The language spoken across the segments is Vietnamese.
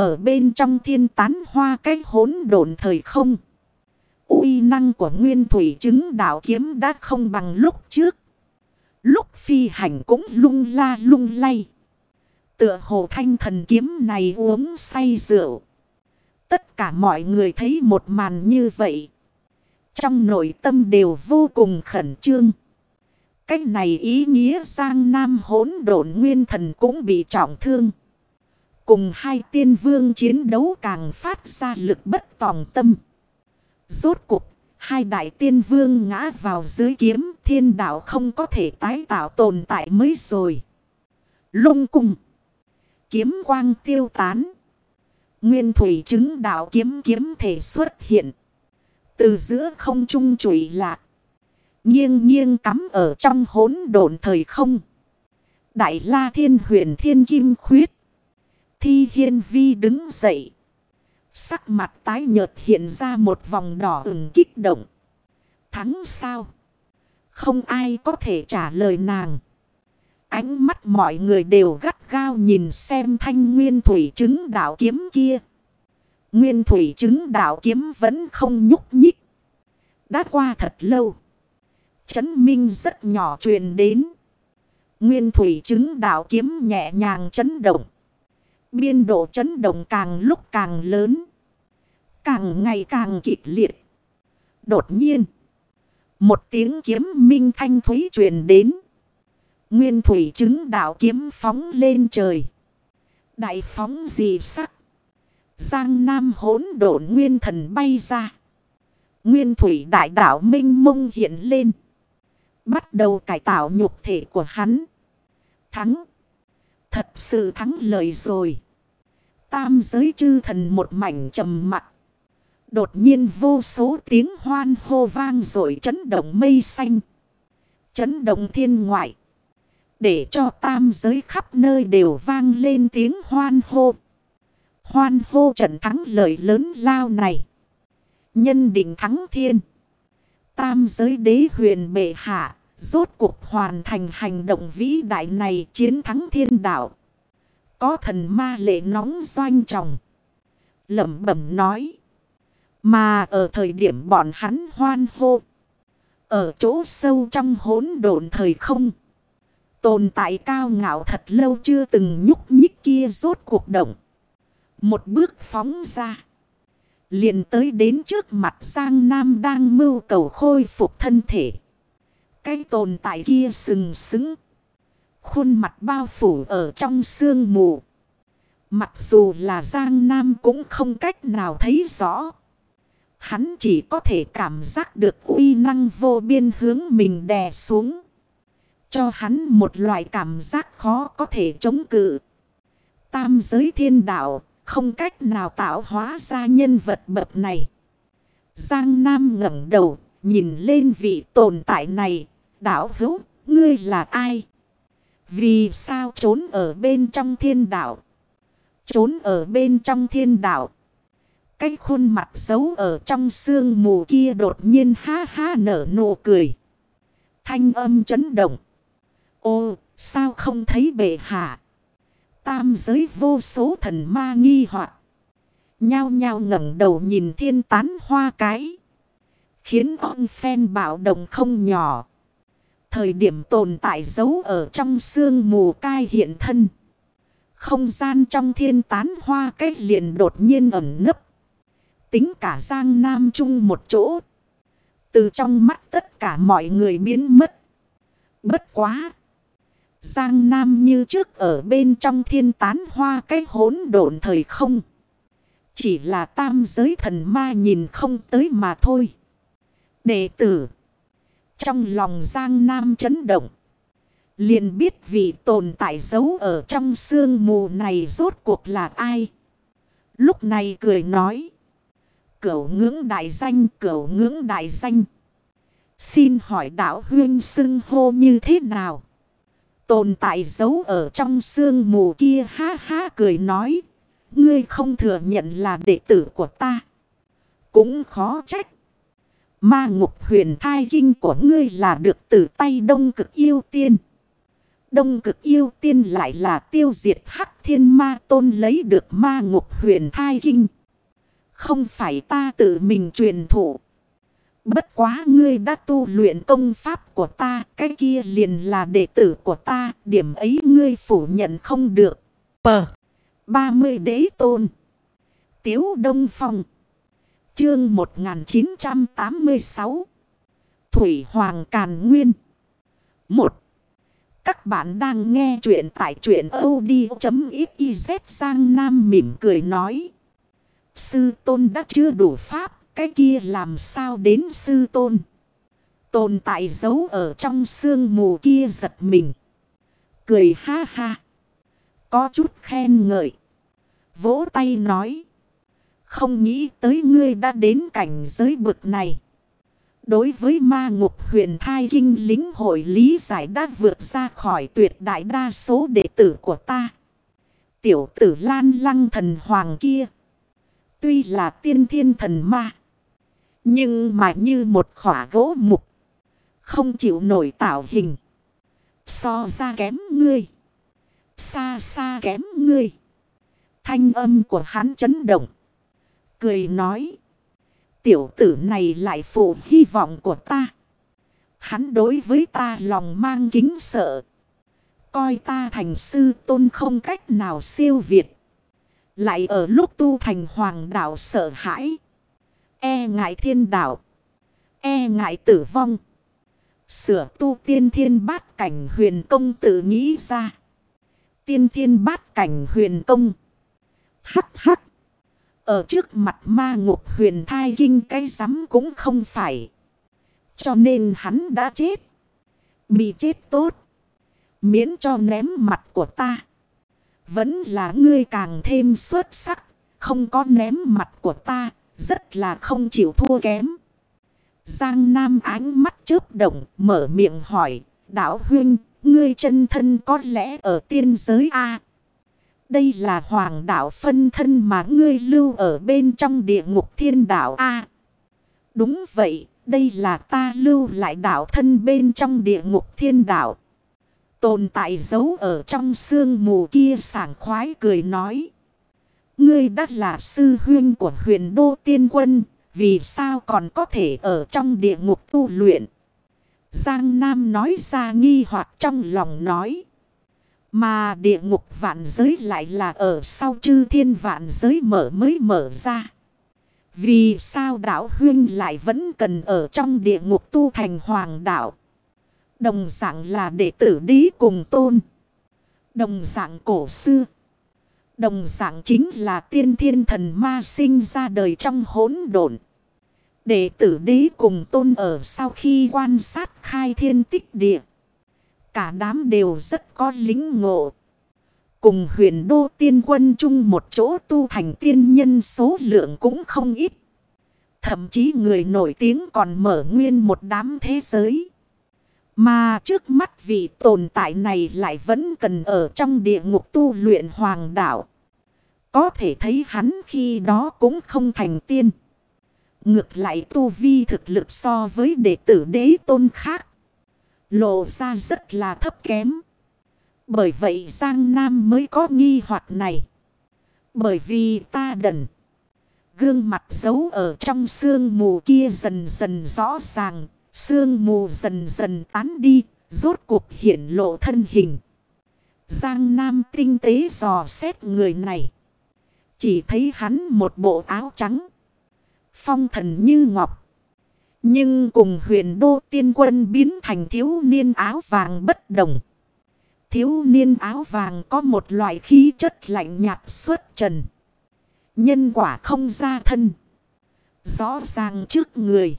ở bên trong thiên tán hoa cái hỗn độn thời không. uy năng của nguyên thủy chứng đạo kiếm đã không bằng lúc trước. Lúc phi hành cũng lung la lung lay. Tựa hồ thanh thần kiếm này uống say rượu. Tất cả mọi người thấy một màn như vậy. Trong nội tâm đều vô cùng khẩn trương. Cách này ý nghĩa sang Nam hỗn độn nguyên thần cũng bị trọng thương. Cùng hai tiên vương chiến đấu càng phát ra lực bất tòng tâm. Rốt cục, hai đại tiên vương ngã vào dưới kiếm thiên đạo không có thể tái tạo tồn tại mới rồi. Lung cung. Kiếm quang tiêu tán. Nguyên thủy chứng đạo kiếm kiếm thể xuất hiện. Từ giữa không trung trụy lạc. Nghiêng nghiêng cắm ở trong hỗn độn thời không. Đại la thiên huyền thiên kim khuyết. Thi hiên vi đứng dậy. Sắc mặt tái nhợt hiện ra một vòng đỏ ửng kích động. Thắng sao? Không ai có thể trả lời nàng. Ánh mắt mọi người đều gắt gao nhìn xem thanh nguyên thủy chứng đạo kiếm kia. Nguyên thủy chứng đạo kiếm vẫn không nhúc nhích. Đã qua thật lâu. Chấn minh rất nhỏ truyền đến. Nguyên thủy chứng đạo kiếm nhẹ nhàng chấn động. Biên độ chấn động càng lúc càng lớn. Càng ngày càng kịch liệt. Đột nhiên. Một tiếng kiếm minh thanh thúy truyền đến. Nguyên thủy chứng đạo kiếm phóng lên trời. Đại phóng gì sắc. Giang Nam hỗn độn nguyên thần bay ra. Nguyên thủy đại đạo minh mông hiện lên. Bắt đầu cải tạo nhục thể của hắn. Thắng. Thật sự thắng lợi rồi. Tam giới chư thần một mảnh trầm mặc. Đột nhiên vô số tiếng hoan hô vang rồi chấn động mây xanh. Chấn động thiên ngoại. Để cho tam giới khắp nơi đều vang lên tiếng hoan hô. Hoan hô trận thắng lợi lớn lao này. Nhân định thắng thiên. Tam giới đế huyền bệ hạ. Rốt cuộc hoàn thành hành động vĩ đại này, chiến thắng thiên đạo. Có thần ma lệ nóng doanh trọng. Lẩm bẩm nói. Mà ở thời điểm bọn hắn hoan hô. Ở chỗ sâu trong hỗn độn thời không. Tồn tại cao ngạo thật lâu chưa từng nhúc nhích kia rốt cuộc động. Một bước phóng ra. liền tới đến trước mặt Giang Nam đang mưu cầu khôi phục thân thể. Cái tồn tại kia sừng sững. Khuôn mặt bao phủ ở trong sương mù. Mặc dù là Giang Nam cũng không cách nào thấy rõ. Hắn chỉ có thể cảm giác được uy năng vô biên hướng mình đè xuống. Cho hắn một loại cảm giác khó có thể chống cự. Tam giới thiên đạo không cách nào tạo hóa ra nhân vật bậc này. Giang Nam ngẩng đầu, nhìn lên vị tồn tại này. Đạo hữu, ngươi là ai? Vì sao trốn ở bên trong thiên đạo? Trốn ở bên trong thiên đạo. Cái khuôn mặt giấu ở trong sương mù kia đột nhiên ha ha nở nụ cười. Thanh âm chấn động. Ô, sao không thấy bệ hạ? Tam giới vô số thần ma nghi hoặc Nhao nhao ngẩng đầu nhìn thiên tán hoa cái. Khiến ông phen bạo động không nhỏ. Thời điểm tồn tại giấu ở trong xương mù cai hiện thân. Không gian trong thiên tán hoa cách liền đột nhiên ẩn nấp. Tính cả Giang Nam chung một chỗ. Từ trong mắt tất cả mọi người biến mất. Bất quá. Giang Nam như trước ở bên trong thiên tán hoa cái hỗn độn thời không. Chỉ là tam giới thần ma nhìn không tới mà thôi. Đệ tử. Trong lòng Giang Nam chấn động. Liền biết vị tồn tại giấu ở trong sương mù này rốt cuộc là ai. Lúc này cười nói. Cửu ngưỡng đại danh, cửu ngưỡng đại danh. Xin hỏi đạo huyên xưng hô như thế nào? Tồn tại giấu ở trong sương mù kia ha ha cười nói. Ngươi không thừa nhận là đệ tử của ta. Cũng khó trách. Ma ngục huyền thai kinh của ngươi là được từ tay đông cực yêu tiên. Đông cực yêu tiên lại là tiêu diệt hắc thiên ma tôn lấy được ma ngục huyền thai kinh. Không phải ta tự mình truyền thụ. Bất quá ngươi đã tu luyện công pháp của ta, cái kia liền là đệ tử của ta, điểm ấy ngươi phủ nhận không được. Pờ 30 đế tôn Tiếu Đông Phong Chương 1986 Thủy Hoàng Càn Nguyên 1. Các bạn đang nghe chuyện tại chuyện od.xyz sang Nam mỉm cười nói. Sư tôn đã chưa đủ pháp, cái kia làm sao đến sư tôn. Tồn tại giấu ở trong sương mù kia giật mình. Cười ha ha. Có chút khen ngợi. Vỗ tay nói. Không nghĩ tới ngươi đã đến cảnh giới bực này. Đối với ma ngục huyền thai kinh lính hội lý giải đã vượt ra khỏi tuyệt đại đa số đệ tử của ta. Tiểu tử lan lăng thần hoàng kia. Tuy là tiên thiên thần ma. Nhưng mà như một khỏa gỗ mục. Không chịu nổi tạo hình. So ra kém ngươi. Xa xa kém ngươi. Thanh âm của hắn chấn động. Cười nói. Tiểu tử này lại phụ hy vọng của ta. Hắn đối với ta lòng mang kính sợ. Coi ta thành sư tôn không cách nào siêu việt. Lại ở lúc tu thành hoàng đạo sợ hãi. E ngại thiên đạo. E ngại tử vong. Sửa tu tiên thiên bát cảnh huyền công tự nghĩ ra. Tiên thiên bát cảnh huyền công. Hắc hắc. Ở trước mặt ma ngục huyền thai kinh cái rắm cũng không phải. Cho nên hắn đã chết. Bị chết tốt. Miễn cho ném mặt của ta. Vẫn là ngươi càng thêm xuất sắc. Không có ném mặt của ta. Rất là không chịu thua kém. Giang Nam ánh mắt chớp động mở miệng hỏi. Đạo huynh, ngươi chân thân có lẽ ở tiên giới A. Đây là hoàng đạo phân thân mà ngươi lưu ở bên trong địa ngục thiên đạo A. đúng vậy, đây là ta lưu lại đạo thân bên trong địa ngục thiên đạo. Tồn tại giấu ở trong xương mù kia sảng khoái cười nói. Ngươi đã là sư huyên của huyền đô tiên quân, vì sao còn có thể ở trong địa ngục tu luyện? Giang Nam nói ra nghi hoặc trong lòng nói. Mà địa ngục vạn giới lại là ở sau chư thiên vạn giới mở mới mở ra. Vì sao đảo huyên lại vẫn cần ở trong địa ngục tu thành hoàng đảo. Đồng dạng là đệ tử đế cùng tôn. Đồng dạng cổ xưa. Đồng dạng chính là tiên thiên thần ma sinh ra đời trong hỗn độn. Đệ tử đế cùng tôn ở sau khi quan sát khai thiên tích địa. Cả đám đều rất có lính ngộ. Cùng huyền đô tiên quân chung một chỗ tu thành tiên nhân số lượng cũng không ít. Thậm chí người nổi tiếng còn mở nguyên một đám thế giới. Mà trước mắt vị tồn tại này lại vẫn cần ở trong địa ngục tu luyện hoàng đạo. Có thể thấy hắn khi đó cũng không thành tiên. Ngược lại tu vi thực lực so với đệ tử đế tôn khác. Lộ ra rất là thấp kém. Bởi vậy Giang Nam mới có nghi hoặc này. Bởi vì ta đần. Gương mặt giấu ở trong sương mù kia dần dần rõ ràng. Sương mù dần dần tán đi. Rốt cuộc hiện lộ thân hình. Giang Nam tinh tế dò xét người này. Chỉ thấy hắn một bộ áo trắng. Phong thần như ngọc. Nhưng cùng huyền đô tiên quân biến thành thiếu niên áo vàng bất đồng. Thiếu niên áo vàng có một loại khí chất lạnh nhạt suốt trần. Nhân quả không ra thân. Rõ ràng trước người.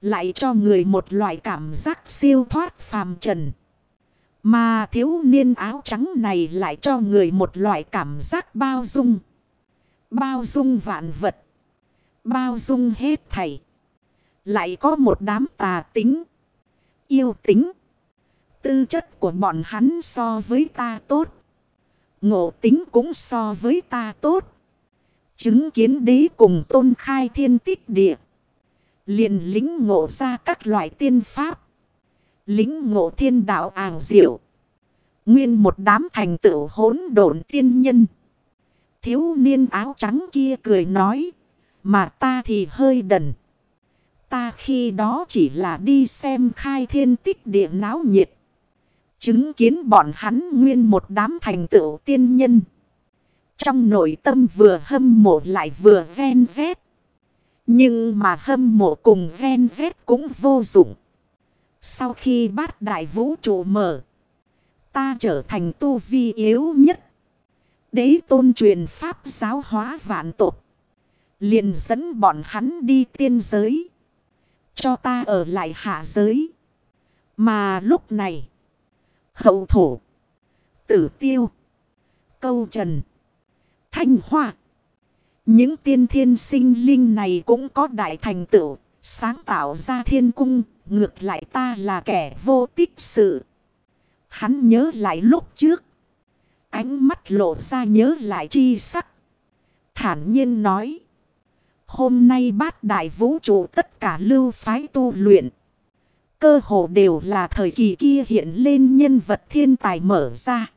Lại cho người một loại cảm giác siêu thoát phàm trần. Mà thiếu niên áo trắng này lại cho người một loại cảm giác bao dung. Bao dung vạn vật. Bao dung hết thảy. Lại có một đám tà tính. Yêu tính. Tư chất của bọn hắn so với ta tốt. Ngộ tính cũng so với ta tốt. Chứng kiến đế cùng tôn khai thiên tích địa. liền lính ngộ ra các loại tiên pháp. Lính ngộ thiên đạo ảo diệu. Nguyên một đám thành tựu hỗn độn tiên nhân. Thiếu niên áo trắng kia cười nói. Mà ta thì hơi đần. Ta khi đó chỉ là đi xem khai thiên tích địa náo nhiệt. Chứng kiến bọn hắn nguyên một đám thành tựu tiên nhân. Trong nội tâm vừa hâm mộ lại vừa ven rét. Nhưng mà hâm mộ cùng ven rét cũng vô dụng. Sau khi bát đại vũ trụ mở. Ta trở thành tu vi yếu nhất. Đế tôn truyền pháp giáo hóa vạn tộc, Liền dẫn bọn hắn đi tiên giới. Cho ta ở lại hạ giới. Mà lúc này. Hậu thổ. Tử tiêu. Câu trần. Thanh hoa. Những tiên thiên sinh linh này cũng có đại thành tựu. Sáng tạo ra thiên cung. Ngược lại ta là kẻ vô tích sự. Hắn nhớ lại lúc trước. Ánh mắt lộ ra nhớ lại chi sắc. Thản nhiên nói. Hôm nay bát đại vũ trụ tất cả lưu phái tu luyện. Cơ hồ đều là thời kỳ kia hiện lên nhân vật thiên tài mở ra.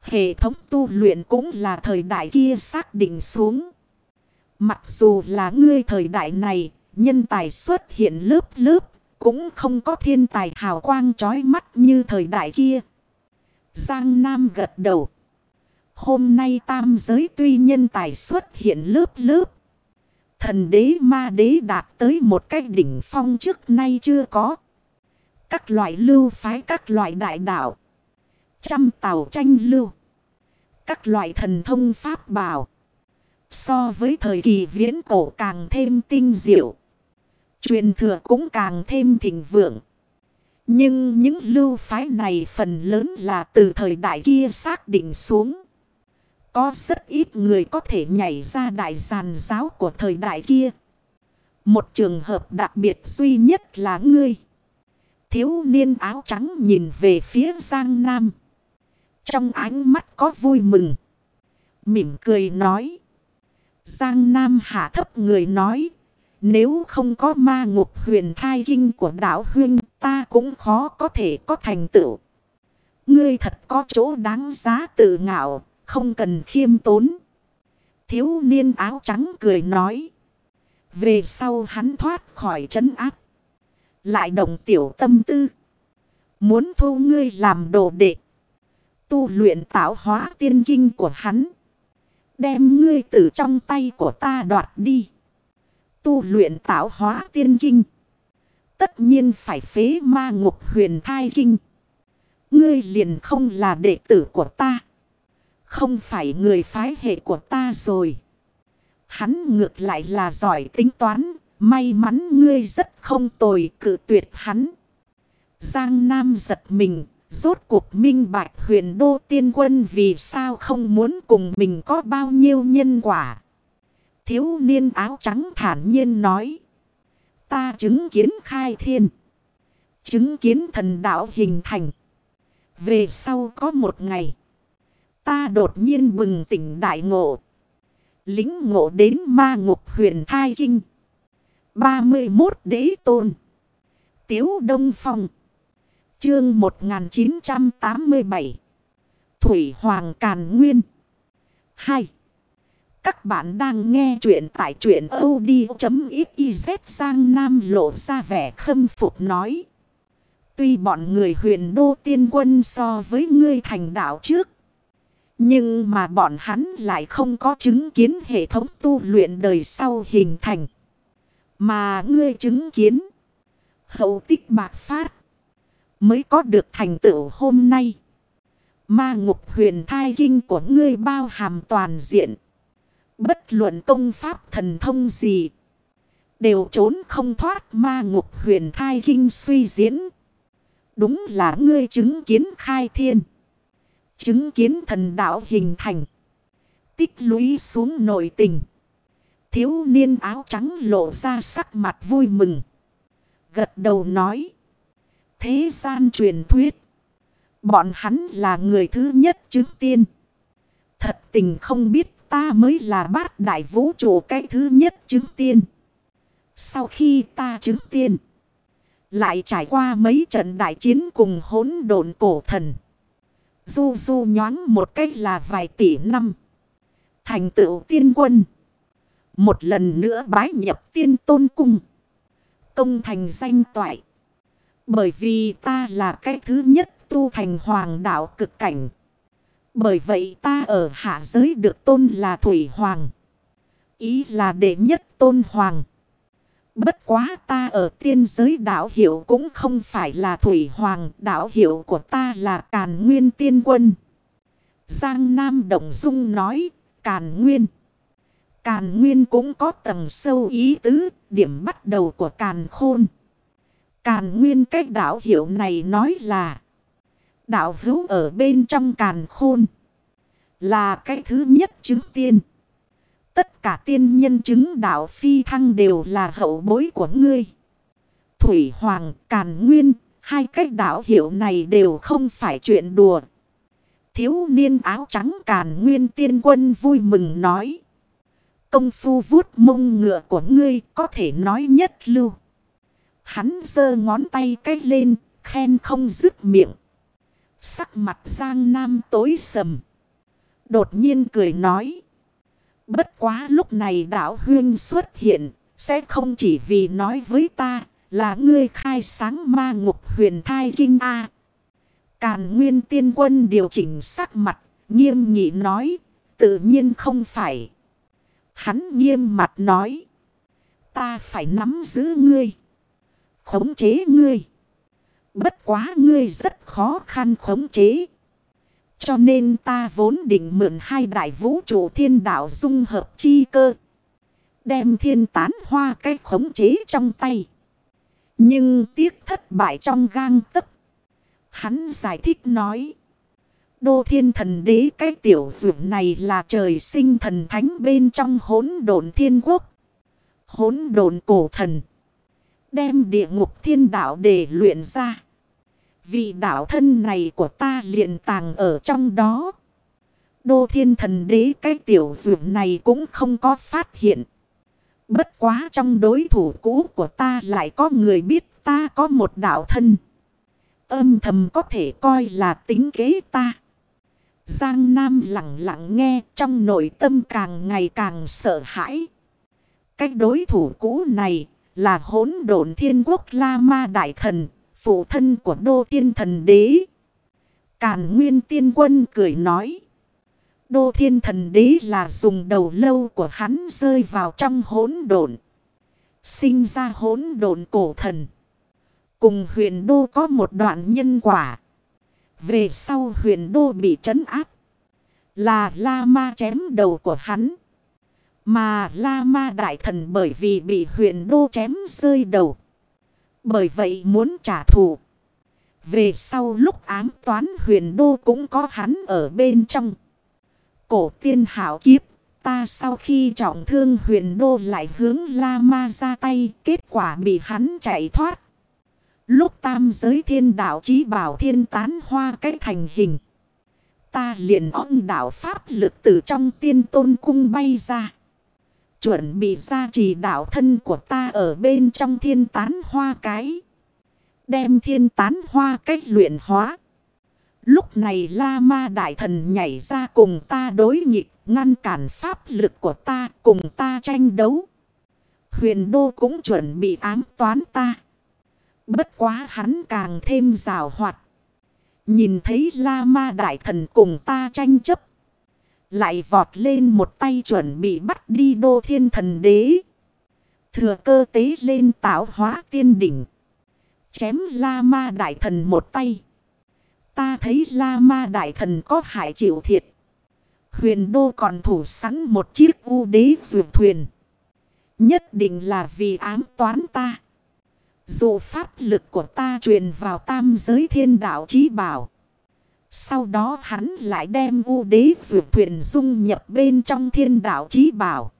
Hệ thống tu luyện cũng là thời đại kia xác định xuống. Mặc dù là ngươi thời đại này, nhân tài xuất hiện lớp lớp, cũng không có thiên tài hào quang trói mắt như thời đại kia. Giang Nam gật đầu. Hôm nay tam giới tuy nhân tài xuất hiện lớp lớp. Thần đế ma đế đạt tới một cái đỉnh phong trước nay chưa có. Các loại lưu phái, các loại đại đạo. Trăm tàu tranh lưu. Các loại thần thông pháp bảo. So với thời kỳ viễn cổ càng thêm tinh diệu. Truyền thừa cũng càng thêm thịnh vượng. Nhưng những lưu phái này phần lớn là từ thời đại kia xác định xuống. Có rất ít người có thể nhảy ra đại giàn giáo của thời đại kia. Một trường hợp đặc biệt duy nhất là ngươi. Thiếu niên áo trắng nhìn về phía Giang Nam. Trong ánh mắt có vui mừng. Mỉm cười nói. Giang Nam hạ thấp người nói. Nếu không có ma ngục huyền thai kinh của đảo huyên ta cũng khó có thể có thành tựu. Ngươi thật có chỗ đáng giá tự ngạo, không cần khiêm tốn. Thiếu niên áo trắng cười nói. Về sau hắn thoát khỏi trấn áp. Lại đồng tiểu tâm tư. Muốn thu ngươi làm đồ đệ. Tu luyện tạo hóa tiên kinh của hắn. Đem ngươi từ trong tay của ta đoạt đi. Tu luyện tạo hóa tiên kinh. Tất nhiên phải phế ma ngục huyền thai kinh. Ngươi liền không là đệ tử của ta. Không phải người phái hệ của ta rồi. Hắn ngược lại là giỏi tính toán. May mắn ngươi rất không tồi cự tuyệt hắn. Giang Nam giật mình. Rốt cuộc minh bạch huyền đô tiên quân vì sao không muốn cùng mình có bao nhiêu nhân quả. Thiếu niên áo trắng thản nhiên nói. Ta chứng kiến khai thiên. Chứng kiến thần đạo hình thành. Về sau có một ngày. Ta đột nhiên bừng tỉnh đại ngộ. Lính ngộ đến ma ngục huyền thai kinh. 31 đế tôn. Tiếu Đông Phong. Chương 1987. Thủy Hoàng Càn Nguyên. 2. Các bạn đang nghe chuyện tại chuyện od.xyz sang Nam lộ ra vẻ khâm phục nói. Tuy bọn người huyền đô tiên quân so với ngươi thành đạo trước. Nhưng mà bọn hắn lại không có chứng kiến hệ thống tu luyện đời sau hình thành. Mà ngươi chứng kiến. Hậu tích bạc phát. Mới có được thành tựu hôm nay. Ma ngục huyền thai kinh của ngươi bao hàm toàn diện. Bất luận công pháp thần thông gì. Đều trốn không thoát ma ngục huyền thai kinh suy diễn. Đúng là ngươi chứng kiến khai thiên. Chứng kiến thần đạo hình thành. Tích lũy xuống nội tình. Thiếu niên áo trắng lộ ra sắc mặt vui mừng. Gật đầu nói. Thế gian truyền thuyết. Bọn hắn là người thứ nhất chứng tiên. Thật tình không biết ta mới là bát đại vũ trụ cái thứ nhất chứng tiên. Sau khi ta chứng tiên. Lại trải qua mấy trận đại chiến cùng hỗn độn cổ thần. Du du nhoáng một cách là vài tỷ năm. Thành tựu tiên quân. Một lần nữa bái nhập tiên tôn cung. Công thành danh toại. Bởi vì ta là cái thứ nhất tu thành hoàng đạo cực cảnh. Bởi vậy ta ở hạ giới được tôn là Thủy Hoàng. Ý là đệ nhất tôn hoàng. Bất quá ta ở tiên giới đạo hiệu cũng không phải là Thủy Hoàng. Đạo hiệu của ta là Càn Nguyên Tiên Quân. Giang Nam Động Dung nói Càn Nguyên. Càn Nguyên cũng có tầng sâu ý tứ, điểm bắt đầu của Càn Khôn. Càn Nguyên cách đạo hiệu này nói là Đạo hữu ở bên trong Càn Khôn Là cái thứ nhất chứng tiên Tất cả tiên nhân chứng đạo phi thăng đều là hậu bối của ngươi Thủy Hoàng, Càn Nguyên Hai cách đạo hiệu này đều không phải chuyện đùa Thiếu niên áo trắng Càn Nguyên tiên quân vui mừng nói Công phu vuốt mông ngựa của ngươi có thể nói nhất lưu. Hắn giơ ngón tay cách lên, khen không dứt miệng. Sắc mặt Giang Nam tối sầm. Đột nhiên cười nói. Bất quá lúc này đạo huyên xuất hiện, sẽ không chỉ vì nói với ta là ngươi khai sáng ma ngục huyền thai kinh A. Càn nguyên tiên quân điều chỉnh sắc mặt, nghiêm nghị nói, tự nhiên không phải. Hắn nghiêm mặt nói. Ta phải nắm giữ ngươi. Khống chế ngươi. Bất quá ngươi rất khó khăn khống chế. Cho nên ta vốn định mượn hai đại vũ trụ thiên đạo dung hợp chi cơ. Đem thiên tán hoa cái khống chế trong tay. Nhưng tiếc thất bại trong gang tấc. Hắn giải thích nói. Đô thiên thần đế cái tiểu dưỡng này là trời sinh thần thánh bên trong hỗn độn thiên quốc. Hỗn độn cổ thần. Đem địa ngục thiên đạo để luyện ra. Vị đạo thân này của ta liền tàng ở trong đó. Đô thiên thần đế cái tiểu dưỡng này cũng không có phát hiện. Bất quá trong đối thủ cũ của ta lại có người biết ta có một đạo thân. Âm thầm có thể coi là tính kế ta. Giang Nam lặng lặng nghe trong nội tâm càng ngày càng sợ hãi. Cách đối thủ cũ này là hỗn độn thiên quốc La Ma Đại Thần, phụ thân của Đô Tiên Thần Đế. Càn Nguyên Tiên Quân cười nói. Đô Thiên Thần Đế là dùng đầu lâu của hắn rơi vào trong hỗn độn. Sinh ra hỗn độn cổ thần. Cùng huyền đô có một đoạn nhân quả. Về sau huyền đô bị trấn áp. Là La Ma chém đầu của hắn. Mà La Ma đại thần bởi vì bị huyền đô chém rơi đầu. Bởi vậy muốn trả thù. Về sau lúc ám toán huyền đô cũng có hắn ở bên trong. Cổ tiên hảo kiếp. Ta sau khi trọng thương huyền đô lại hướng La Ma ra tay. Kết quả bị hắn chạy thoát. Lúc tam giới thiên đạo chí bảo thiên tán hoa cách thành hình. Ta liền ong đạo pháp lực từ trong tiên tôn cung bay ra. Chuẩn bị ra trì đạo thân của ta ở bên trong thiên tán hoa cái. Đem thiên tán hoa cách luyện hóa. Lúc này La Ma Đại Thần nhảy ra cùng ta đối nghịch, ngăn cản pháp lực của ta cùng ta tranh đấu. Huyền Đô cũng chuẩn bị ám toán ta. Bất quá hắn càng thêm rào hoạt. Nhìn thấy La Ma Đại Thần cùng ta tranh chấp. Lại vọt lên một tay chuẩn bị bắt đi đô thiên thần đế. Thừa cơ tế lên tạo hóa tiên đỉnh. Chém La Ma Đại Thần một tay. Ta thấy La Ma Đại Thần có hại chịu thiệt. Huyền Đô còn thủ sẵn một chiếc u đế dược thuyền. Nhất định là vì ám toán ta. Dù pháp lực của ta truyền vào tam giới thiên đạo chí bảo. Sau đó hắn lại đem u đế vượt thuyền dung nhập bên trong thiên đạo chí bảo.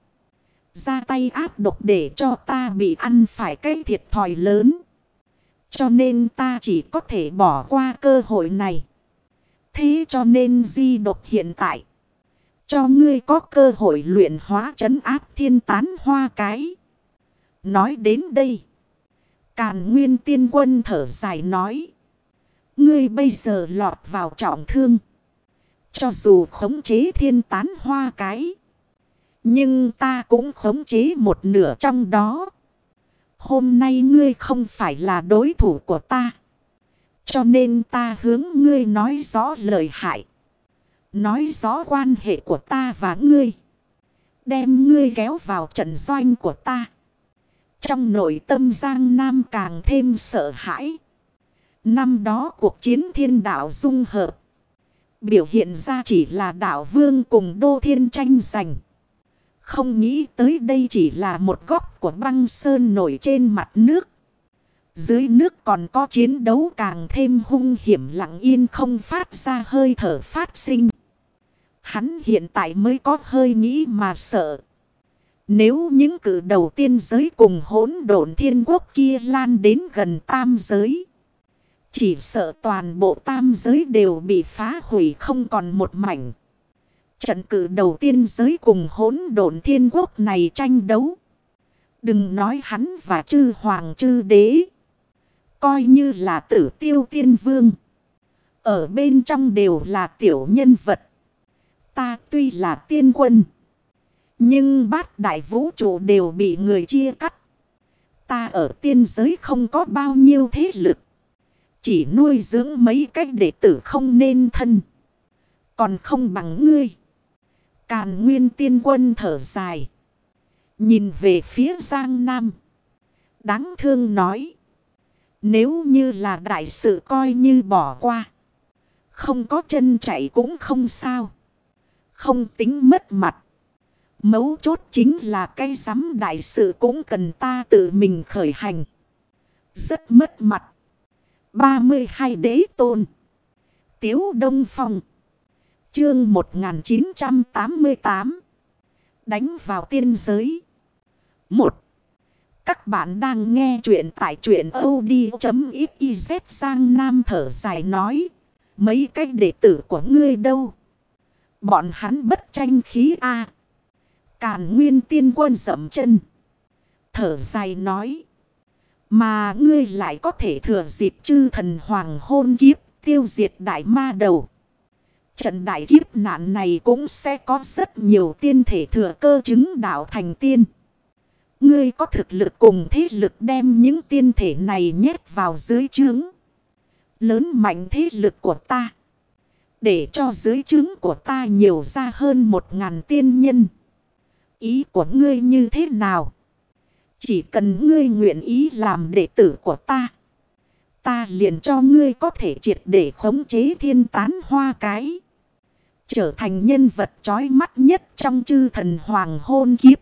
Ra tay áp độc để cho ta bị ăn phải cái thiệt thòi lớn. Cho nên ta chỉ có thể bỏ qua cơ hội này. Thế cho nên di độc hiện tại. Cho ngươi có cơ hội luyện hóa trấn áp thiên tán hoa cái. Nói đến đây. Càn nguyên tiên quân thở dài nói. Ngươi bây giờ lọt vào trọng thương. Cho dù khống chế thiên tán hoa cái. Nhưng ta cũng khống chế một nửa trong đó. Hôm nay ngươi không phải là đối thủ của ta. Cho nên ta hướng ngươi nói rõ lời hại. Nói rõ quan hệ của ta và ngươi. Đem ngươi kéo vào trận doanh của ta. Trong nội tâm Giang Nam càng thêm sợ hãi. Năm đó cuộc chiến thiên đạo dung hợp. Biểu hiện ra chỉ là đạo vương cùng đô thiên tranh giành. Không nghĩ tới đây chỉ là một góc của băng sơn nổi trên mặt nước. Dưới nước còn có chiến đấu càng thêm hung hiểm lặng yên không phát ra hơi thở phát sinh. Hắn hiện tại mới có hơi nghĩ mà sợ. Nếu những cử đầu tiên giới cùng hỗn độn thiên quốc kia lan đến gần tam giới. Chỉ sợ toàn bộ tam giới đều bị phá hủy không còn một mảnh. Trận cử đầu tiên giới cùng hỗn độn thiên quốc này tranh đấu. Đừng nói hắn và chư hoàng chư đế. Coi như là tử tiêu tiên vương. Ở bên trong đều là tiểu nhân vật. Ta tuy là tiên quân. Nhưng bát đại vũ trụ đều bị người chia cắt. Ta ở tiên giới không có bao nhiêu thế lực. Chỉ nuôi dưỡng mấy cách đệ tử không nên thân. Còn không bằng ngươi. Càn nguyên tiên quân thở dài. Nhìn về phía Giang Nam. Đáng thương nói. Nếu như là đại sự coi như bỏ qua. Không có chân chạy cũng không sao. Không tính mất mặt. Mấu chốt chính là cái giám đại sự cũng cần ta tự mình khởi hành. Rất mất mặt. 32 đế tôn. Tiếu Đông Phong. Chương 1988. Đánh vào tiên giới. 1. Các bạn đang nghe chuyện tại truyện od.xyz sang nam thở dài nói. Mấy cái đệ tử của ngươi đâu? Bọn hắn bất tranh khí A. Càn nguyên tiên quân dậm chân. Thở dài nói. Mà ngươi lại có thể thừa dịp chư thần hoàng hôn kiếp, tiêu diệt đại ma đầu. Trận đại kiếp nạn này cũng sẽ có rất nhiều tiên thể thừa cơ chứng đạo thành tiên. Ngươi có thực lực cùng thế lực đem những tiên thể này nhét vào dưới trướng. Lớn mạnh thế lực của ta. Để cho dưới trướng của ta nhiều ra hơn một ngàn tiên nhân. Ý của ngươi như thế nào? Chỉ cần ngươi nguyện ý làm đệ tử của ta. Ta liền cho ngươi có thể triệt để khống chế thiên tán hoa cái. Trở thành nhân vật trói mắt nhất trong chư thần hoàng hôn kiếp.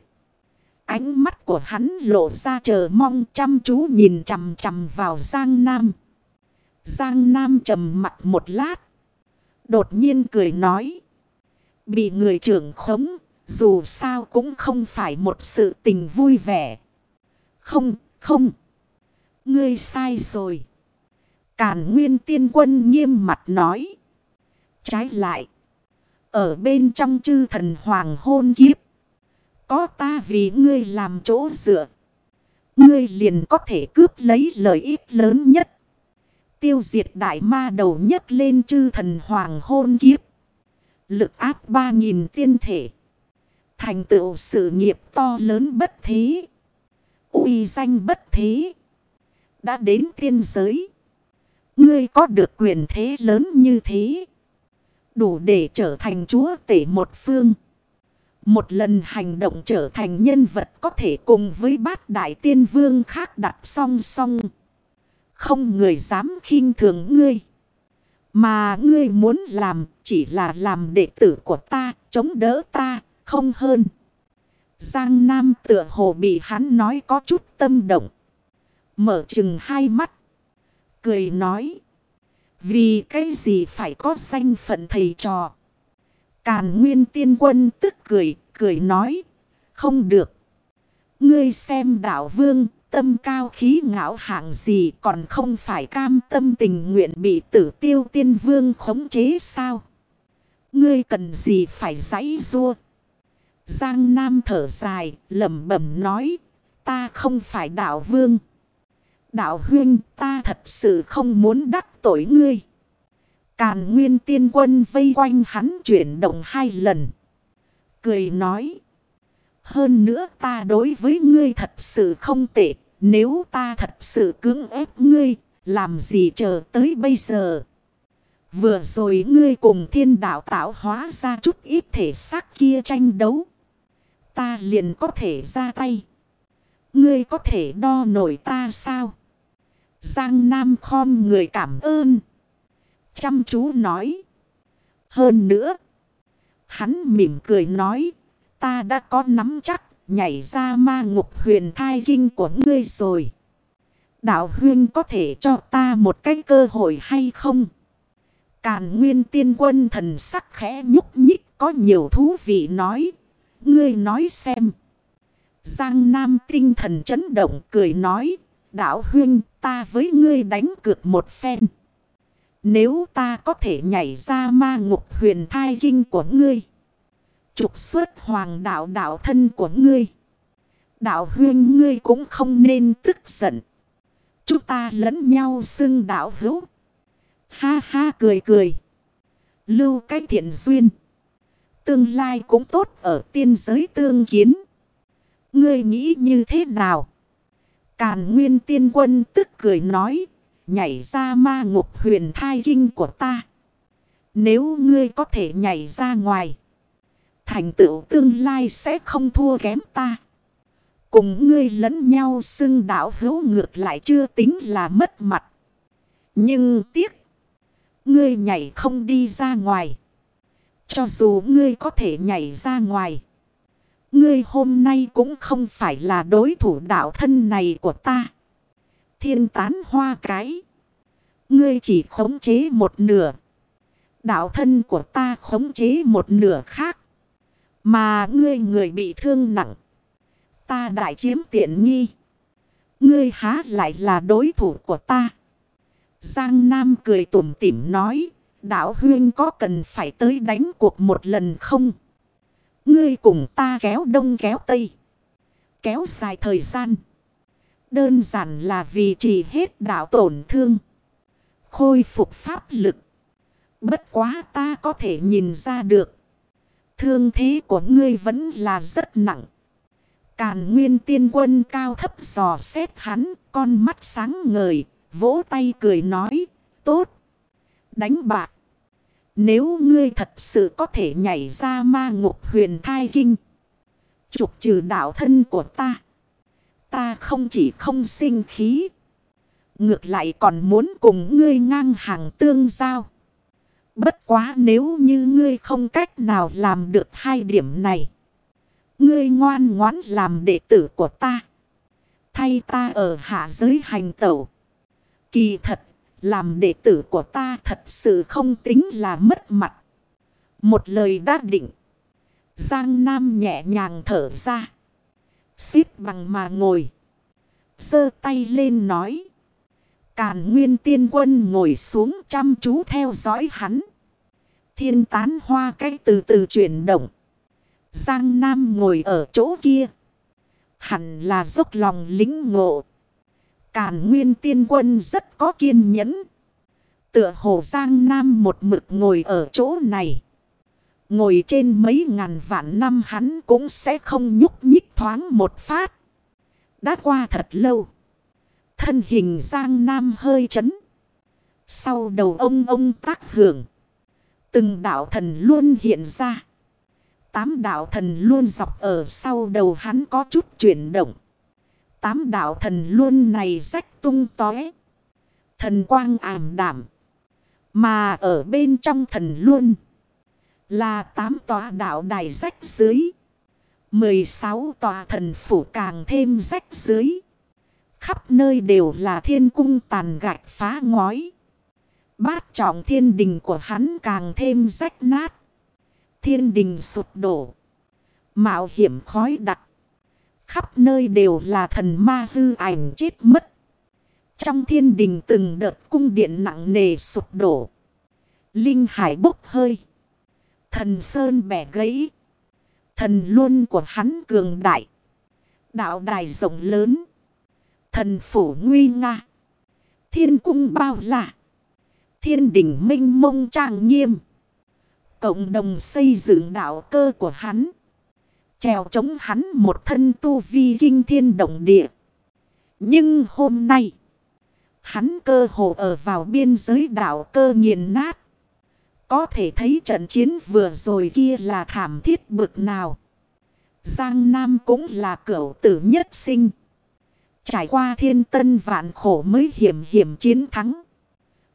Ánh mắt của hắn lộ ra chờ mong chăm chú nhìn chằm chằm vào Giang Nam. Giang Nam trầm mặt một lát. Đột nhiên cười nói. Bị người trưởng khống, dù sao cũng không phải một sự tình vui vẻ. Không, không. Ngươi sai rồi. Càn nguyên tiên quân nghiêm mặt nói. Trái lại. Ở bên trong chư thần hoàng hôn kiếp. Có ta vì ngươi làm chỗ dựa. Ngươi liền có thể cướp lấy lợi ích lớn nhất. Tiêu diệt đại ma đầu nhất lên chư thần hoàng hôn kiếp. Lực áp ba nghìn tiên thể. Thành tựu sự nghiệp to lớn bất thế uy danh bất thế. Đã đến tiên giới. Ngươi có được quyền thế lớn như thế. Đủ để trở thành chúa tể một phương. Một lần hành động trở thành nhân vật có thể cùng với bát đại tiên vương khác đặt song song. Không người dám khinh thường ngươi. Mà ngươi muốn làm chỉ là làm đệ tử của ta, chống đỡ ta, không hơn. Giang Nam tựa hồ bị hắn nói có chút tâm động. Mở chừng hai mắt. Cười nói. Vì cái gì phải có danh phận thầy trò. Càn nguyên tiên quân tức cười, cười nói. Không được. Ngươi xem đạo vương, tâm cao khí ngạo hạng gì còn không phải cam tâm tình nguyện bị tử tiêu tiên vương khống chế sao? Ngươi cần gì phải giãy rua? Giang Nam thở dài, lẩm bẩm nói, ta không phải đạo vương. Đạo huyên, ta thật sự không muốn đắc tội ngươi. Càn nguyên tiên quân vây quanh hắn chuyển động hai lần. Cười nói. Hơn nữa ta đối với ngươi thật sự không tệ. Nếu ta thật sự cưỡng ép ngươi, làm gì chờ tới bây giờ? Vừa rồi ngươi cùng thiên đạo tạo hóa ra chút ít thể xác kia tranh đấu. Ta liền có thể ra tay. Ngươi có thể đo nổi ta sao? Giang Nam khom người cảm ơn. Chăm chú nói. Hơn nữa. Hắn mỉm cười nói. Ta đã có nắm chắc, nhảy ra ma ngục huyền thai kinh của ngươi rồi. Đạo huyên có thể cho ta một cái cơ hội hay không? Càn nguyên tiên quân thần sắc khẽ nhúc nhích, có nhiều thú vị nói. Ngươi nói xem. Giang Nam tinh thần chấn động cười nói. Đạo huyên ta với ngươi đánh cược một phen. Nếu ta có thể nhảy ra ma ngục huyền thai kinh của ngươi. Trục xuất hoàng đạo đạo thân của ngươi. Đạo huyên ngươi cũng không nên tức giận. Chúng ta lẫn nhau xưng đạo hữu. Ha ha cười cười. Lưu cái thiện duyên. Tương lai cũng tốt ở tiên giới tương kiến. Ngươi nghĩ như thế nào? Càn nguyên tiên quân tức cười nói. Nhảy ra ma ngục huyền thai kinh của ta. Nếu ngươi có thể nhảy ra ngoài. Thành tựu tương lai sẽ không thua kém ta. Cùng ngươi lẫn nhau xưng đạo hữu ngược lại chưa tính là mất mặt. Nhưng tiếc. Ngươi nhảy không đi ra ngoài. Cho dù ngươi có thể nhảy ra ngoài. Ngươi hôm nay cũng không phải là đối thủ đạo thân này của ta. Thiên tán hoa cái. Ngươi chỉ khống chế một nửa. Đạo thân của ta khống chế một nửa khác. Mà ngươi người bị thương nặng. Ta đại chiếm tiện nghi. Ngươi há lại là đối thủ của ta. Giang Nam cười tủm tỉm nói. Đạo huyên có cần phải tới đánh cuộc một lần không? Ngươi cùng ta kéo đông kéo tây. Kéo dài thời gian. Đơn giản là vì chỉ hết đạo tổn thương. Khôi phục pháp lực. Bất quá ta có thể nhìn ra được. Thương thế của ngươi vẫn là rất nặng. Càn nguyên tiên quân cao thấp dò xét hắn, con mắt sáng ngời, vỗ tay cười nói, tốt, đánh bạc. Nếu ngươi thật sự có thể nhảy ra ma ngục huyền thai kinh, trục trừ đạo thân của ta, ta không chỉ không sinh khí, ngược lại còn muốn cùng ngươi ngang hàng tương giao. Bất quá nếu như ngươi không cách nào làm được hai điểm này. Ngươi ngoan ngoãn làm đệ tử của ta. Thay ta ở hạ giới hành tẩu. Kỳ thật, làm đệ tử của ta thật sự không tính là mất mặt. Một lời đã định. Giang Nam nhẹ nhàng thở ra. Xít bằng mà ngồi. giơ tay lên nói. Càn nguyên tiên quân ngồi xuống chăm chú theo dõi hắn. Thiên tán hoa cách từ từ chuyển động. Giang Nam ngồi ở chỗ kia. Hẳn là dốc lòng lính ngộ. Càn nguyên tiên quân rất có kiên nhẫn. Tựa hồ Giang Nam một mực ngồi ở chỗ này. Ngồi trên mấy ngàn vạn năm hắn cũng sẽ không nhúc nhích thoáng một phát. Đã qua thật lâu. Thân hình Giang Nam hơi chấn. Sau đầu ông ông tác hưởng. Từng đạo thần luôn hiện ra. Tám đạo thần luôn dọc ở sau đầu hắn có chút chuyển động. Tám đạo thần luôn này rách tung tóe. Thần quang ảm đảm. Mà ở bên trong thần luôn. Là tám tòa đạo đài rách dưới. mười sáu tòa thần phủ càng thêm rách dưới. Khắp nơi đều là thiên cung tàn gạch phá ngói. Bát trọng thiên đình của hắn càng thêm rách nát. Thiên đình sụp đổ. Mạo hiểm khói đặc. Khắp nơi đều là thần ma hư ảnh chết mất. Trong thiên đình từng đợt cung điện nặng nề sụp đổ. Linh hải bốc hơi. Thần sơn bẻ gãy. Thần luôn của hắn cường đại. Đạo đài rộng lớn. Thần phủ nguy nga. Thiên cung bao la. Thiên đỉnh minh mông trang nghiêm. Cộng đồng xây dựng đạo cơ của hắn. Trèo chống hắn một thân tu vi kinh thiên động địa. Nhưng hôm nay. Hắn cơ hồ ở vào biên giới đảo cơ nghiền nát. Có thể thấy trận chiến vừa rồi kia là thảm thiết bực nào. Giang Nam cũng là cửu tử nhất sinh. Trải qua thiên tân vạn khổ mới hiểm hiểm chiến thắng.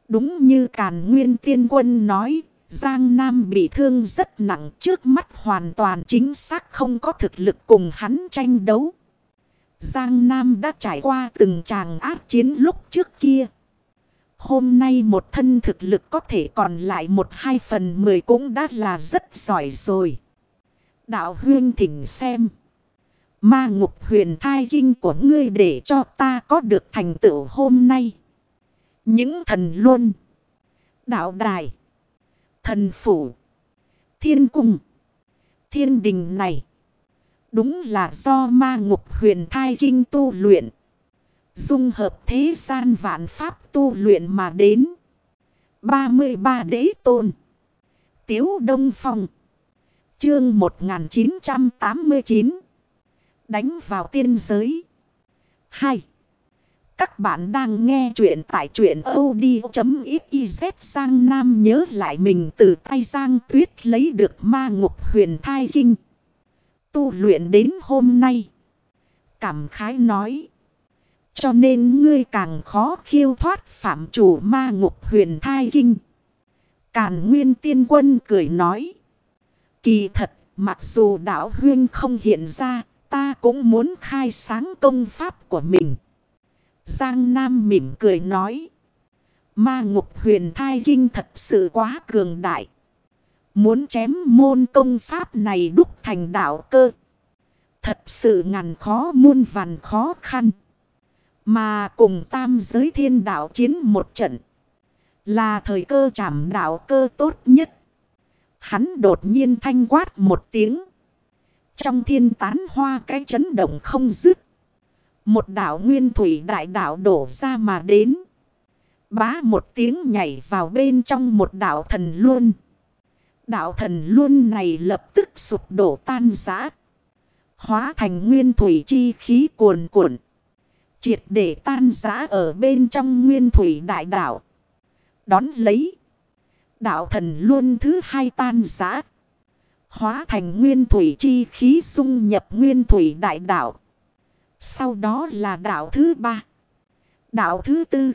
Đúng như Càn Nguyên Tiên Quân nói, Giang Nam bị thương rất nặng trước mắt hoàn toàn chính xác không có thực lực cùng hắn tranh đấu. Giang Nam đã trải qua từng tràng áp chiến lúc trước kia. Hôm nay một thân thực lực có thể còn lại một hai phần mười cũng đã là rất giỏi rồi. Đạo huyên thỉnh xem. Ma ngục huyền thai kinh của ngươi để cho ta có được thành tựu hôm nay. Những thần luôn. Đạo đài. Thần phủ. Thiên cung. Thiên đình này. Đúng là do ma ngục huyền thai kinh tu luyện. Dung hợp thế gian vạn pháp tu luyện mà đến. 33 đế tôn. Tiếu Đông Phong. Chương 1989. Đánh vào tiên giới. 2. Các bạn đang nghe chuyện tại chuyện od.xyz sang Nam nhớ lại mình từ tay Giang Tuyết lấy được ma ngục huyền thai kinh. Tu luyện đến hôm nay. Cảm khái nói. Cho nên ngươi càng khó khiêu thoát phạm chủ ma ngục huyền thai kinh. Càn nguyên tiên quân cười nói. Kỳ thật, mặc dù đạo huyên không hiện ra, ta cũng muốn khai sáng công pháp của mình. Giang Nam mỉm cười nói. Ma ngục huyền thai kinh thật sự quá cường đại. Muốn chém môn công pháp này đúc thành đạo cơ. Thật sự ngàn khó muôn vàn khó khăn. Mà cùng tam giới thiên đạo chiến một trận. Là thời cơ chảm đạo cơ tốt nhất. Hắn đột nhiên thanh quát một tiếng. Trong thiên tán hoa cái chấn động không dứt. Một đảo nguyên thủy đại đảo đổ ra mà đến. Bá một tiếng nhảy vào bên trong một đảo thần luôn. Đạo thần luôn này lập tức sụp đổ tan rã. Hóa thành nguyên thủy chi khí cuồn cuộn. Triệt để tan rã ở bên trong nguyên thủy đại đảo. Đón lấy. Đạo thần luôn thứ hai tan rã. Hóa thành nguyên thủy chi khí xung nhập nguyên thủy đại đảo. Sau đó là đạo thứ ba. Đạo thứ tư.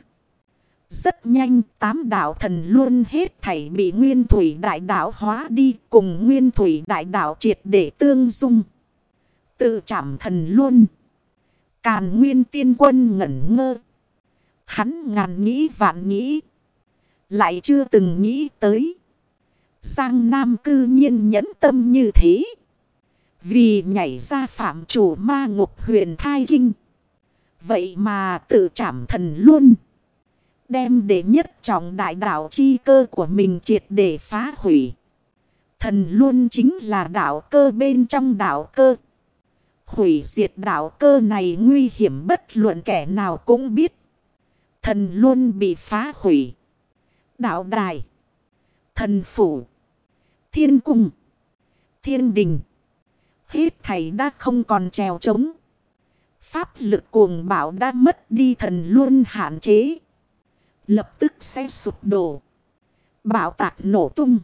Rất nhanh, tám đạo thần luôn hết thảy bị nguyên thủy đại đạo hóa đi cùng nguyên thủy đại đạo triệt để tương dung. Tự chạm thần luôn. Càn nguyên tiên quân ngẩn ngơ. Hắn ngàn nghĩ vạn nghĩ. Lại chưa từng nghĩ tới. Giang Nam cư nhiên nhẫn tâm như thế. Vì nhảy ra phạm chủ ma ngục huyền thai kinh. Vậy mà tự trảm thần luôn. Đem để nhất trọng đại đạo chi cơ của mình triệt để phá hủy. Thần luôn chính là đạo cơ bên trong đạo cơ. Hủy diệt đạo cơ này nguy hiểm bất luận kẻ nào cũng biết. Thần luôn bị phá hủy. Đạo đài. Thần phủ. Thiên cung. Thiên đình. Hết thầy đã không còn trèo trống. Pháp lực cuồng bạo đã mất đi thần luôn hạn chế. Lập tức sẽ sụp đổ. Bảo tạc nổ tung.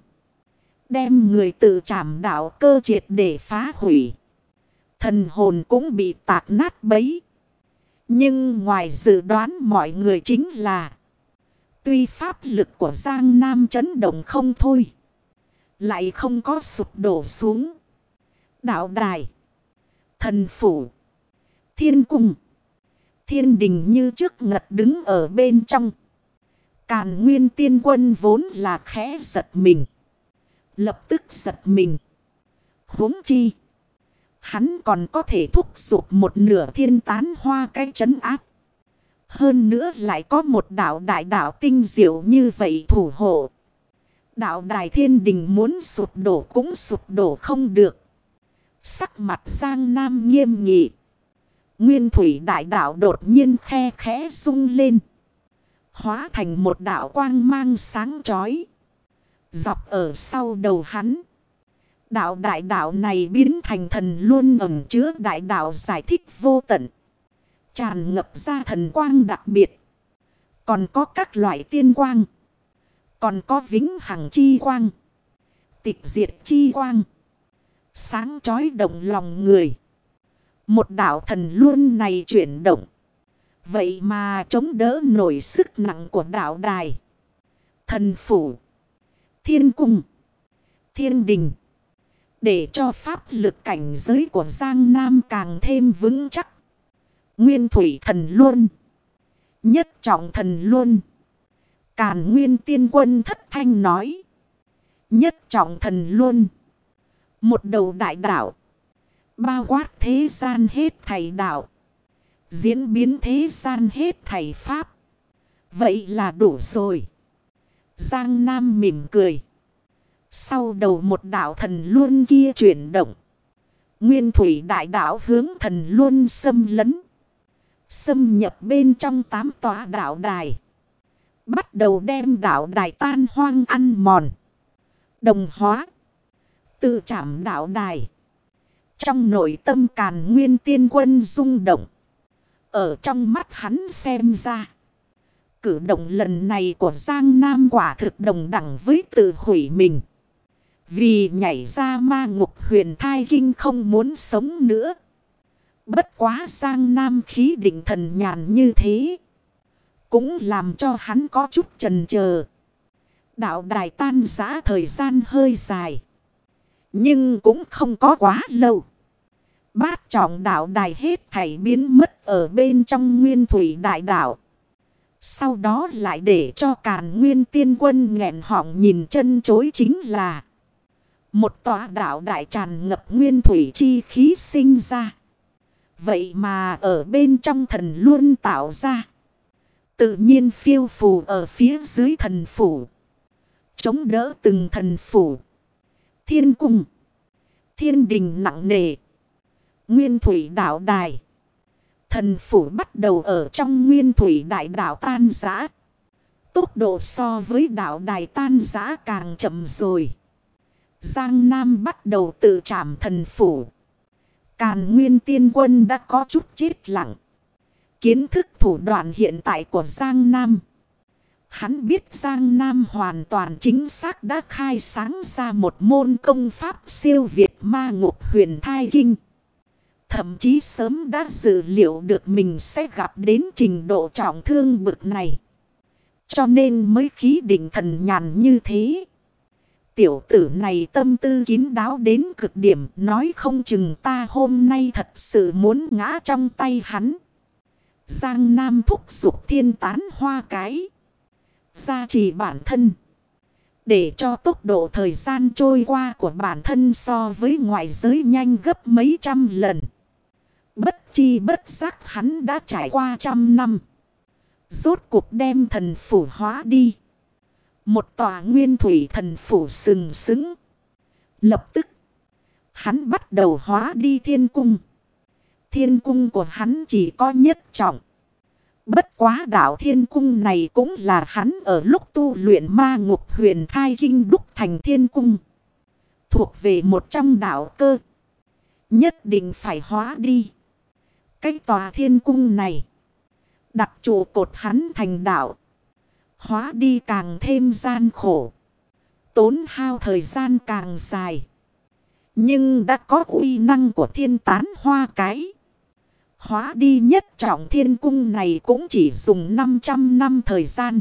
Đem người tự trảm đạo cơ triệt để phá hủy. Thần hồn cũng bị tạc nát bấy. Nhưng ngoài dự đoán mọi người chính là. Tuy pháp lực của Giang Nam chấn động không thôi. Lại không có sụp đổ xuống. Đạo đài. Thần phủ. Thiên cung. Thiên đình như trước ngật đứng ở bên trong. Càn nguyên tiên quân vốn là khẽ giật mình. Lập tức giật mình. huống chi. Hắn còn có thể thúc giục một nửa thiên tán hoa cái chấn áp. Hơn nữa lại có một đạo đại đạo tinh diệu như vậy thủ hộ. Đạo đài thiên đình muốn sụp đổ cũng sụp đổ không được. Sắc mặt Giang Nam nghiêm nghị. Nguyên thủy đại đạo đột nhiên khe khẽ sung lên. Hóa thành một đạo quang mang sáng chói. Dọc ở sau đầu hắn. Đạo đại đạo này biến thành thần luôn ẩm chứa đại đạo giải thích vô tận. Tràn ngập ra thần quang đặc biệt. Còn có các loại tiên quang. Còn có vĩnh hằng chi quang. Tịch diệt chi quang. Sáng chói động lòng người. Một đạo thần luôn này chuyển động. Vậy mà chống đỡ nổi sức nặng của đạo đài. Thần phủ. Thiên cung. Thiên đình. Để cho pháp lực cảnh giới của Giang Nam càng thêm vững chắc. Nguyên thủy thần luôn. Nhất trọng thần luôn. Càn nguyên tiên quân thất thanh nói. Nhất trọng thần luôn. Một đầu đại đạo. Bao quát thế gian hết thầy đạo. Diễn biến thế gian hết thầy Pháp. Vậy là đủ rồi. Giang Nam mỉm cười. Sau đầu một đạo thần luôn kia chuyển động. Nguyên thủy đại đạo hướng thần luôn xâm lấn. Xâm nhập bên trong tám tòa đạo đài. Bắt đầu đem đạo đài tan hoang ăn mòn. Đồng hóa. Tự chạm đạo đài. Trong nội tâm càn nguyên tiên quân rung động. Ở trong mắt hắn xem ra. Cử động lần này của Giang Nam quả thực đồng đẳng với tự hủy mình. Vì nhảy ra ma ngục huyền thai kinh không muốn sống nữa. Bất quá Giang Nam khí định thần nhàn như thế. Cũng làm cho hắn có chút trần chờ Đạo đài tan giã thời gian hơi dài. Nhưng cũng không có quá lâu. Bát trọng đạo đài hết thảy biến mất ở bên trong nguyên thủy đại đạo. Sau đó lại để cho càn nguyên tiên quân nghẹn họng nhìn chân chối chính là một tòa đạo đại tràn ngập nguyên thủy chi khí sinh ra. Vậy mà ở bên trong thần luôn tạo ra. Tự nhiên phiêu phù ở phía dưới thần phủ. Chống đỡ từng thần phủ. Thiên cung. Thiên đình nặng nề. Nguyên thủy đạo đài. Thần phủ bắt đầu ở trong nguyên thủy đại đạo tan giã. Tốc độ so với đạo đài tan giã càng chậm rồi. Giang Nam bắt đầu tự trảm thần phủ. Càn nguyên tiên quân đã có chút chết lặng. Kiến thức thủ đoạn hiện tại của Giang Nam. Hắn biết Giang Nam hoàn toàn chính xác đã khai sáng ra một môn công pháp siêu việt ma ngục huyền thai kinh. Thậm chí sớm đã dự liệu được mình sẽ gặp đến trình độ trọng thương bực này. Cho nên mới khí định thần nhàn như thế. Tiểu tử này tâm tư kín đáo đến cực điểm, nói không chừng ta hôm nay thật sự muốn ngã trong tay hắn. Giang Nam thúc giục thiên tán hoa cái. Gia trì bản thân. Để cho tốc độ thời gian trôi qua của bản thân so với ngoại giới nhanh gấp mấy trăm lần. Bất chi bất giác hắn đã trải qua trăm năm. Rốt cuộc đem thần phủ hóa đi. Một tòa nguyên thủy thần phủ sừng sững. Lập tức. Hắn bắt đầu hóa đi thiên cung. Thiên cung của hắn chỉ có nhất trọng. Bất quá đạo thiên cung này cũng là hắn ở lúc tu luyện ma ngục huyền thai kinh đúc thành thiên cung. Thuộc về một trong đạo cơ. Nhất định phải hóa đi. Cái tòa thiên cung này. Đặt trụ cột hắn thành đạo. Hóa đi càng thêm gian khổ. Tốn hao thời gian càng dài. Nhưng đã có uy năng của thiên tán hoa cái. Hóa đi nhất trọng thiên cung này cũng chỉ dùng 500 năm thời gian.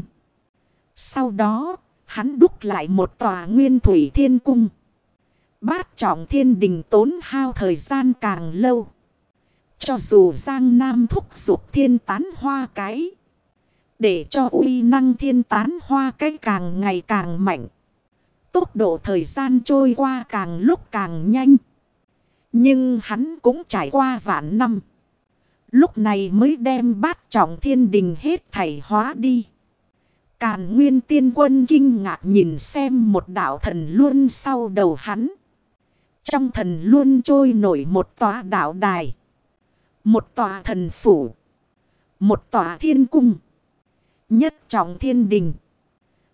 Sau đó, hắn đúc lại một tòa nguyên thủy thiên cung. Bát trọng thiên đình tốn hao thời gian càng lâu. Cho dù Giang Nam thúc giục thiên tán hoa cái. Để cho uy năng thiên tán hoa cái càng ngày càng mạnh. Tốc độ thời gian trôi qua càng lúc càng nhanh. Nhưng hắn cũng trải qua vạn năm. Lúc này mới đem bát trọng thiên đình hết thảy hóa đi. Càn nguyên tiên quân kinh ngạc nhìn xem một đạo thần luôn sau đầu hắn. Trong thần luôn trôi nổi một tòa đạo đài. Một tòa thần phủ. Một tòa thiên cung. Nhất trọng thiên đình.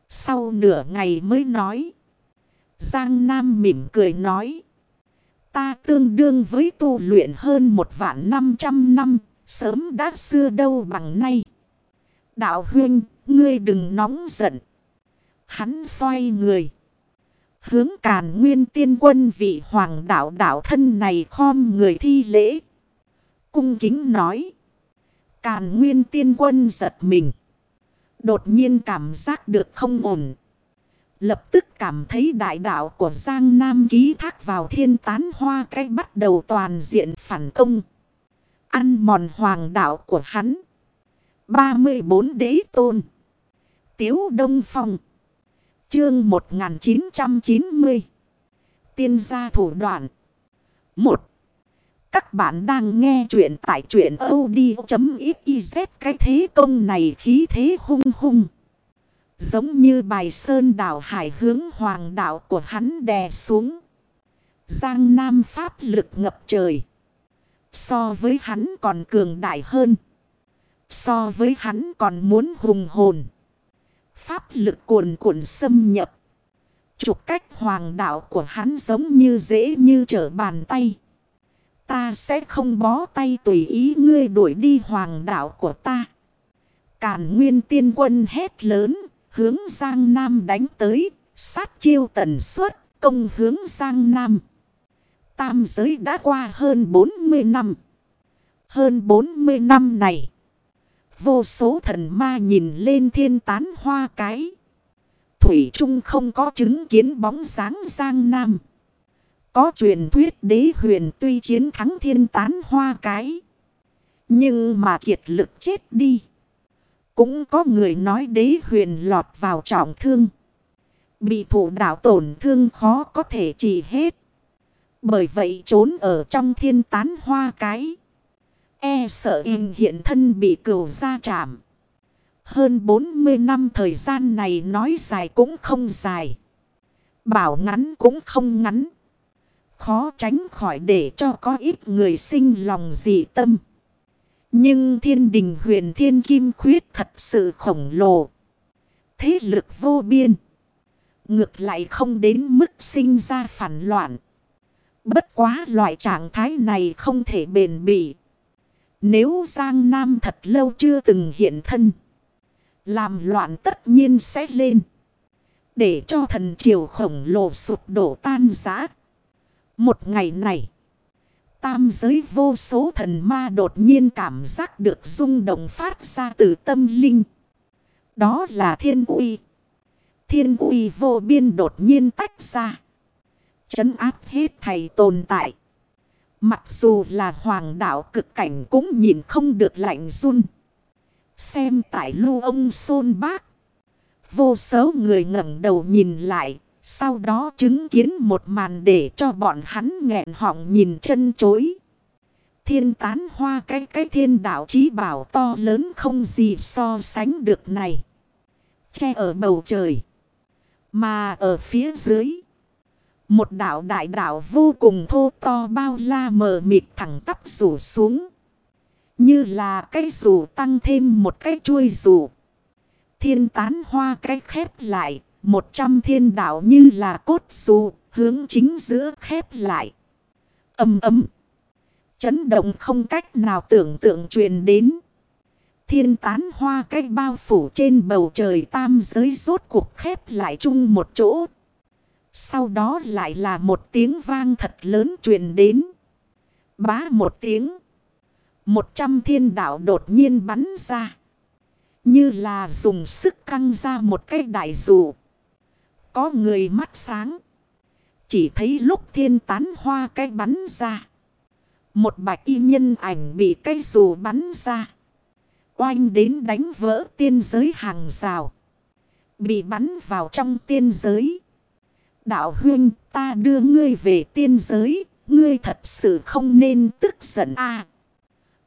Sau nửa ngày mới nói. Giang Nam mỉm cười nói. Ta tương đương với tu luyện hơn một vạn năm trăm năm. Sớm đã xưa đâu bằng nay. Đạo huynh, ngươi đừng nóng giận. Hắn xoay người. Hướng càn nguyên tiên quân vị hoàng đạo đạo thân này khom người thi lễ. Cung kính nói. Càn nguyên tiên quân giật mình. Đột nhiên cảm giác được không ổn. Lập tức cảm thấy đại đạo của Giang Nam ký thác vào thiên tán hoa cái bắt đầu toàn diện phản công. Ăn mòn hoàng đạo của hắn. 34 đế tôn. Tiếu Đông Phong. Chương 1990. Tiên gia thủ đoạn. 1. Các bạn đang nghe chuyện tại chuyện od.xyz cái thế công này khí thế hung hung. Giống như bài sơn đảo hải hướng hoàng đạo của hắn đè xuống. Giang Nam Pháp lực ngập trời. So với hắn còn cường đại hơn. So với hắn còn muốn hùng hồn. Pháp lực cuồn cuộn xâm nhập. Trục cách hoàng đạo của hắn giống như dễ như trở bàn tay. Ta sẽ không bó tay tùy ý ngươi đuổi đi hoàng đạo của ta. Càn nguyên tiên quân hét lớn, hướng Giang Nam đánh tới, sát chiêu tần suất, công hướng Giang Nam. Tam giới đã qua hơn 40 năm. Hơn 40 năm này. Vô số thần ma nhìn lên thiên tán hoa cái. Thủy Trung không có chứng kiến bóng sáng Giang Nam. Có truyền thuyết đế huyền tuy chiến thắng thiên tán hoa cái. Nhưng mà kiệt lực chết đi. Cũng có người nói đế huyền lọt vào trọng thương. Bị thủ đạo tổn thương khó có thể trị hết. Bởi vậy trốn ở trong thiên tán hoa cái. E sợ in hiện thân bị cửu gia chạm. Hơn 40 năm thời gian này nói dài cũng không dài. Bảo ngắn cũng không ngắn. Khó tránh khỏi để cho có ít người sinh lòng dị tâm. Nhưng thiên đình huyền thiên kim khuyết thật sự khổng lồ. Thế lực vô biên. Ngược lại không đến mức sinh ra phản loạn. Bất quá loại trạng thái này không thể bền bỉ. Nếu Giang Nam thật lâu chưa từng hiện thân. Làm loạn tất nhiên sẽ lên. Để cho thần triều khổng lồ sụp đổ tan giã. Một ngày này. Tam giới vô số thần ma đột nhiên cảm giác được rung động phát ra từ tâm linh. Đó là thiên uy. Thiên uy vô biên đột nhiên tách ra. Chấn áp hết thầy tồn tại. Mặc dù là hoàng đạo cực cảnh cũng nhìn không được lạnh run. Xem tại lưu ông xôn bác. Vô số người ngẩng đầu nhìn lại. Sau đó chứng kiến một màn để cho bọn hắn nghẹn họng nhìn chân chối. Thiên tán hoa cái cái thiên đạo chí bảo to lớn không gì so sánh được này. Che ở bầu trời. Mà ở phía dưới. Một đảo đại đảo vô cùng thô to bao la mờ mịt thẳng tắp rủ xuống. Như là cây rủ tăng thêm một cái chuôi rủ. Thiên tán hoa cái khép lại. Một trăm thiên đảo như là cốt rủ, hướng chính giữa khép lại. Âm ấm. Chấn động không cách nào tưởng tượng truyền đến. Thiên tán hoa cái bao phủ trên bầu trời tam giới rốt cuộc khép lại chung một chỗ. Sau đó lại là một tiếng vang thật lớn truyền đến. Bá một tiếng. Một trăm thiên đạo đột nhiên bắn ra. Như là dùng sức căng ra một cái đại dù. Có người mắt sáng. Chỉ thấy lúc thiên tán hoa cái bắn ra. Một bạch y nhân ảnh bị cái dù bắn ra. Oanh đến đánh vỡ tiên giới hàng rào. Bị bắn vào trong tiên giới. Đạo huynh, ta đưa ngươi về tiên giới. Ngươi thật sự không nên tức giận a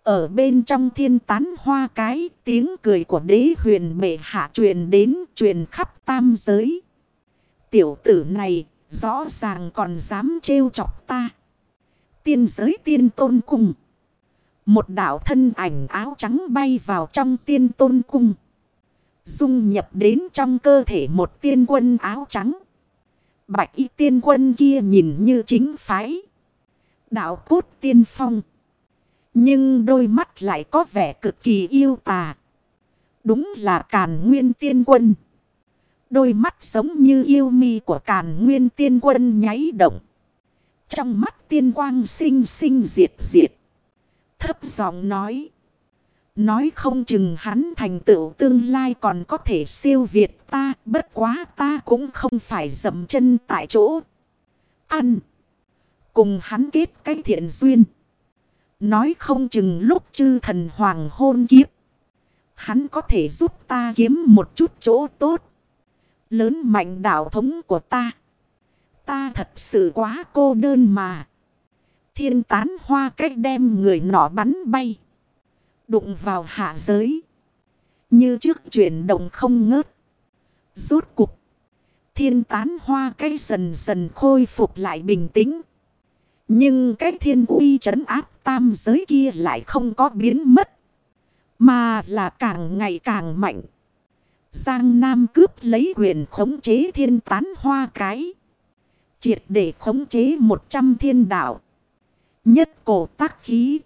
Ở bên trong thiên tán hoa cái, tiếng cười của đế huyền bệ hạ truyền đến, truyền khắp tam giới. Tiểu tử này, rõ ràng còn dám trêu chọc ta. Tiên giới tiên tôn cung. Một đạo thân ảnh áo trắng bay vào trong tiên tôn cung. Dung nhập đến trong cơ thể một tiên quân áo trắng. Bạch y tiên quân kia nhìn như chính phái. Đạo cốt tiên phong. Nhưng đôi mắt lại có vẻ cực kỳ yêu tà. Đúng là càn nguyên tiên quân. Đôi mắt giống như yêu mi của càn nguyên tiên quân nháy động. Trong mắt tiên quang sinh sinh diệt diệt. Thấp giọng nói. Nói không chừng hắn thành tựu tương lai còn có thể siêu việt ta. Bất quá ta cũng không phải dậm chân tại chỗ. Ăn. Cùng hắn kết cái thiện duyên. Nói không chừng lúc chư thần hoàng hôn kiếp. Hắn có thể giúp ta kiếm một chút chỗ tốt. Lớn mạnh đạo thống của ta. Ta thật sự quá cô đơn mà. Thiên tán hoa cách đem người nọ bắn bay. Đụng vào hạ giới. Như trước chuyển động không ngớt. Rốt cục. Thiên tán hoa cây dần dần khôi phục lại bình tĩnh. Nhưng cái thiên uy trấn áp tam giới kia lại không có biến mất. Mà là càng ngày càng mạnh. Giang Nam cướp lấy quyền khống chế thiên tán hoa cái. Triệt để khống chế một trăm thiên đạo. Nhất cổ tác khí.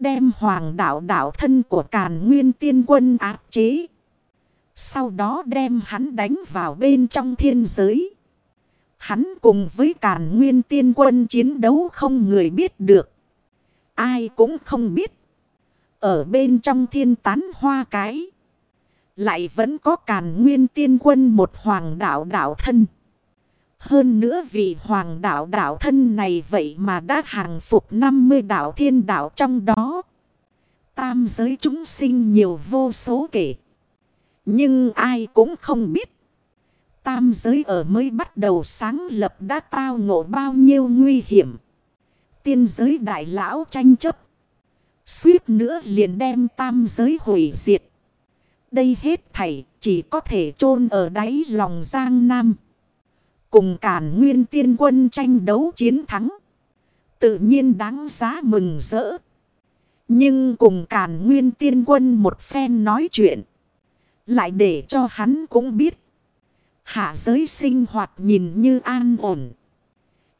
Đem hoàng đạo đạo thân của càn nguyên tiên quân áp chế. Sau đó đem hắn đánh vào bên trong thiên giới. Hắn cùng với càn nguyên tiên quân chiến đấu không người biết được. Ai cũng không biết. Ở bên trong thiên tán hoa cái. Lại vẫn có càn nguyên tiên quân một hoàng đạo đạo thân. Hơn nữa vị hoàng đạo đạo thân này vậy mà đã hàng phục 50 đạo thiên đạo trong đó. Tam giới chúng sinh nhiều vô số kể. Nhưng ai cũng không biết. Tam giới ở mới bắt đầu sáng lập đã tao ngộ bao nhiêu nguy hiểm. Tiên giới đại lão tranh chấp. Suýt nữa liền đem tam giới hủy diệt. Đây hết thảy chỉ có thể chôn ở đáy lòng Giang Nam. Cùng cản nguyên tiên quân tranh đấu chiến thắng. Tự nhiên đáng giá mừng rỡ. Nhưng cùng cản nguyên tiên quân một phen nói chuyện. Lại để cho hắn cũng biết. Hạ giới sinh hoạt nhìn như an ổn.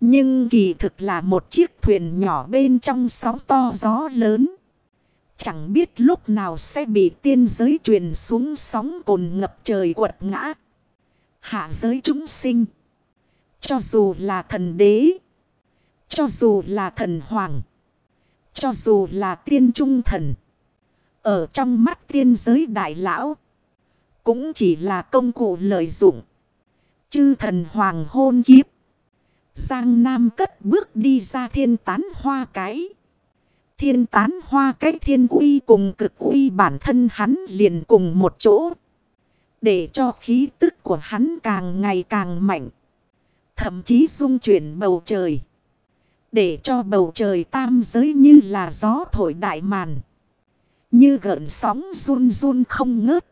Nhưng kỳ thực là một chiếc thuyền nhỏ bên trong sóng to gió lớn. Chẳng biết lúc nào sẽ bị tiên giới truyền xuống sóng cồn ngập trời quật ngã. Hạ giới chúng sinh. Cho dù là thần đế. Cho dù là thần hoàng. Cho dù là tiên trung thần. Ở trong mắt tiên giới đại lão. Cũng chỉ là công cụ lợi dụng. Chư thần hoàng hôn kiếp. Giang Nam cất bước đi ra thiên tán hoa cái. Thiên tán hoa cái thiên uy cùng cực uy bản thân hắn liền cùng một chỗ. Để cho khí tức của hắn càng ngày càng mạnh. Thậm chí dung chuyển bầu trời. Để cho bầu trời tam giới như là gió thổi đại màn. Như gợn sóng run run không ngớt.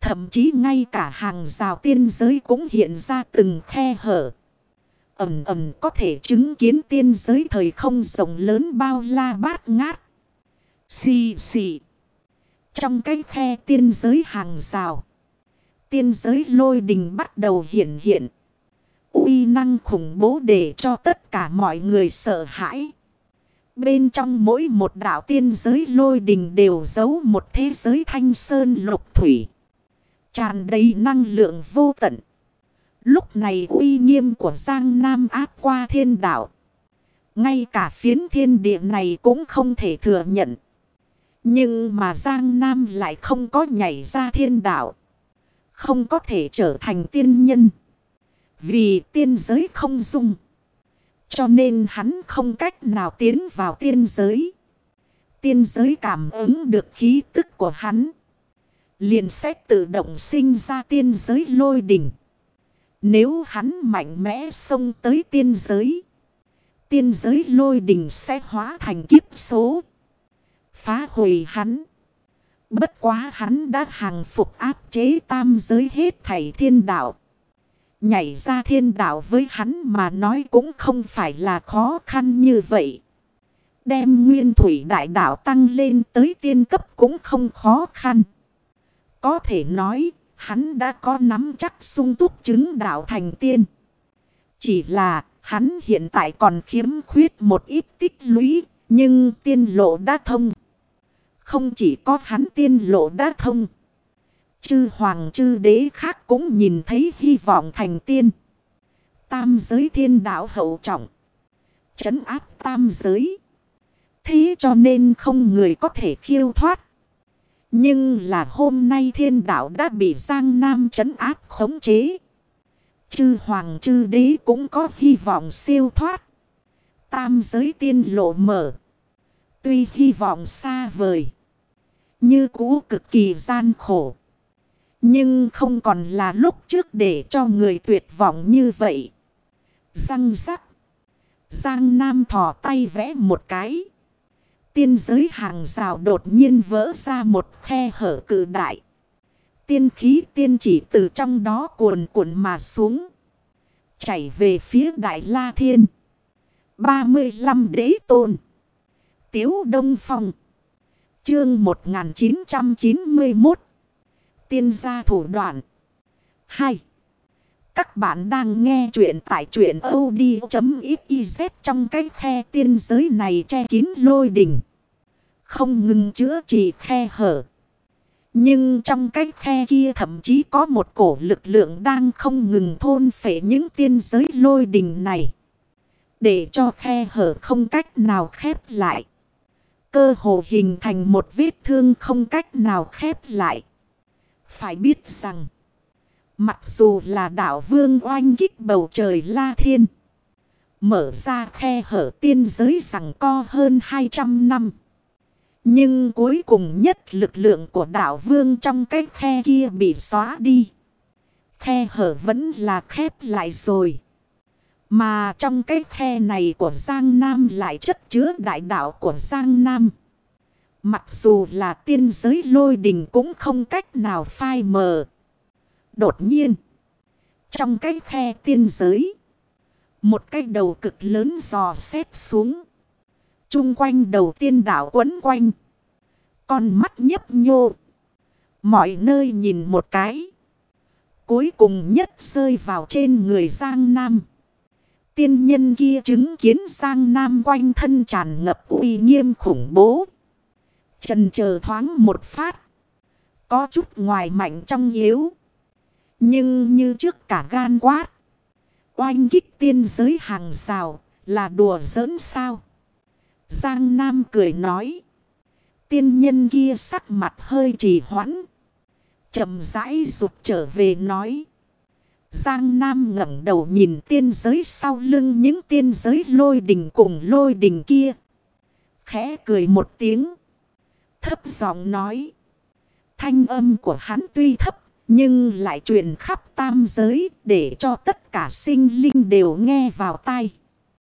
Thậm chí ngay cả hàng rào tiên giới cũng hiện ra từng khe hở. Ẩm ẩm có thể chứng kiến tiên giới thời không rộng lớn bao la bát ngát. Xì xì. Trong cái khe tiên giới hàng rào. Tiên giới lôi đình bắt đầu hiện hiện uy năng khủng bố để cho tất cả mọi người sợ hãi. Bên trong mỗi một đảo tiên giới lôi đình đều giấu một thế giới thanh sơn lục thủy. Tràn đầy năng lượng vô tận. Lúc này uy nghiêm của Giang Nam áp qua thiên đạo. Ngay cả phiến thiên địa này cũng không thể thừa nhận. Nhưng mà Giang Nam lại không có nhảy ra thiên đạo. Không có thể trở thành tiên nhân. Vì tiên giới không dung. Cho nên hắn không cách nào tiến vào tiên giới. Tiên giới cảm ứng được khí tức của hắn liền sẽ tự động sinh ra tiên giới lôi đỉnh. Nếu hắn mạnh mẽ xông tới tiên giới, tiên giới lôi đỉnh sẽ hóa thành kiếp số. Phá hủy hắn. Bất quá hắn đã hàng phục áp chế tam giới hết thảy thiên đạo. Nhảy ra thiên đạo với hắn mà nói cũng không phải là khó khăn như vậy. Đem nguyên thủy đại đạo tăng lên tới tiên cấp cũng không khó khăn. Có thể nói, hắn đã có nắm chắc sung túc chứng đạo thành tiên. Chỉ là, hắn hiện tại còn khiếm khuyết một ít tích lũy, nhưng tiên lộ đã thông. Không chỉ có hắn tiên lộ đã thông. Chư hoàng chư đế khác cũng nhìn thấy hy vọng thành tiên. Tam giới thiên đạo hậu trọng. Chấn áp tam giới. Thế cho nên không người có thể khiêu thoát. Nhưng là hôm nay thiên đạo đã bị Giang Nam chấn áp khống chế. Chư hoàng chư đế cũng có hy vọng siêu thoát. Tam giới tiên lộ mở. Tuy hy vọng xa vời. Như cũ cực kỳ gian khổ. Nhưng không còn là lúc trước để cho người tuyệt vọng như vậy. Răng rắc. Giang Nam thò tay vẽ một cái. Tiên giới hàng rào đột nhiên vỡ ra một khe hở cự đại. Tiên khí tiên chỉ từ trong đó cuồn cuộn mà xuống. Chảy về phía Đại La Thiên. 35 đế tôn. Tiếu Đông Phong. Chương 1991. Tiên gia thủ đoạn. 2. Các bạn đang nghe chuyện tại chuyện od.xyz trong cái khe tiên giới này che kín lôi đỉnh. Không ngừng chữa trị khe hở. Nhưng trong cái khe kia thậm chí có một cổ lực lượng đang không ngừng thôn phệ những tiên giới lôi đình này. Để cho khe hở không cách nào khép lại. Cơ hồ hình thành một vết thương không cách nào khép lại. Phải biết rằng. Mặc dù là đảo vương oanh kích bầu trời la thiên. Mở ra khe hở tiên giới rằng co hơn 200 năm. Nhưng cuối cùng nhất lực lượng của đảo vương trong cái khe kia bị xóa đi. Khe hở vẫn là khép lại rồi. Mà trong cái khe này của Giang Nam lại chất chứa đại đạo của Giang Nam. Mặc dù là tiên giới lôi đình cũng không cách nào phai mờ. Đột nhiên. Trong cái khe tiên giới. Một cái đầu cực lớn dò xét xuống. Trung quanh đầu tiên đảo quấn quanh. Con mắt nhấp nhô. Mọi nơi nhìn một cái. Cuối cùng nhất rơi vào trên người Giang Nam. Tiên nhân kia chứng kiến Giang Nam quanh thân tràn ngập uy nghiêm khủng bố. Trần chờ thoáng một phát. Có chút ngoài mạnh trong yếu. Nhưng như trước cả gan quát. Oanh kích tiên giới hàng rào là đùa giỡn sao. Giang Nam cười nói. Tiên nhân kia sắc mặt hơi trì hoãn. chậm rãi rụt trở về nói. Giang Nam ngẩng đầu nhìn tiên giới sau lưng những tiên giới lôi đình cùng lôi đình kia. Khẽ cười một tiếng. Thấp giọng nói. Thanh âm của hắn tuy thấp, nhưng lại truyền khắp tam giới để cho tất cả sinh linh đều nghe vào tai.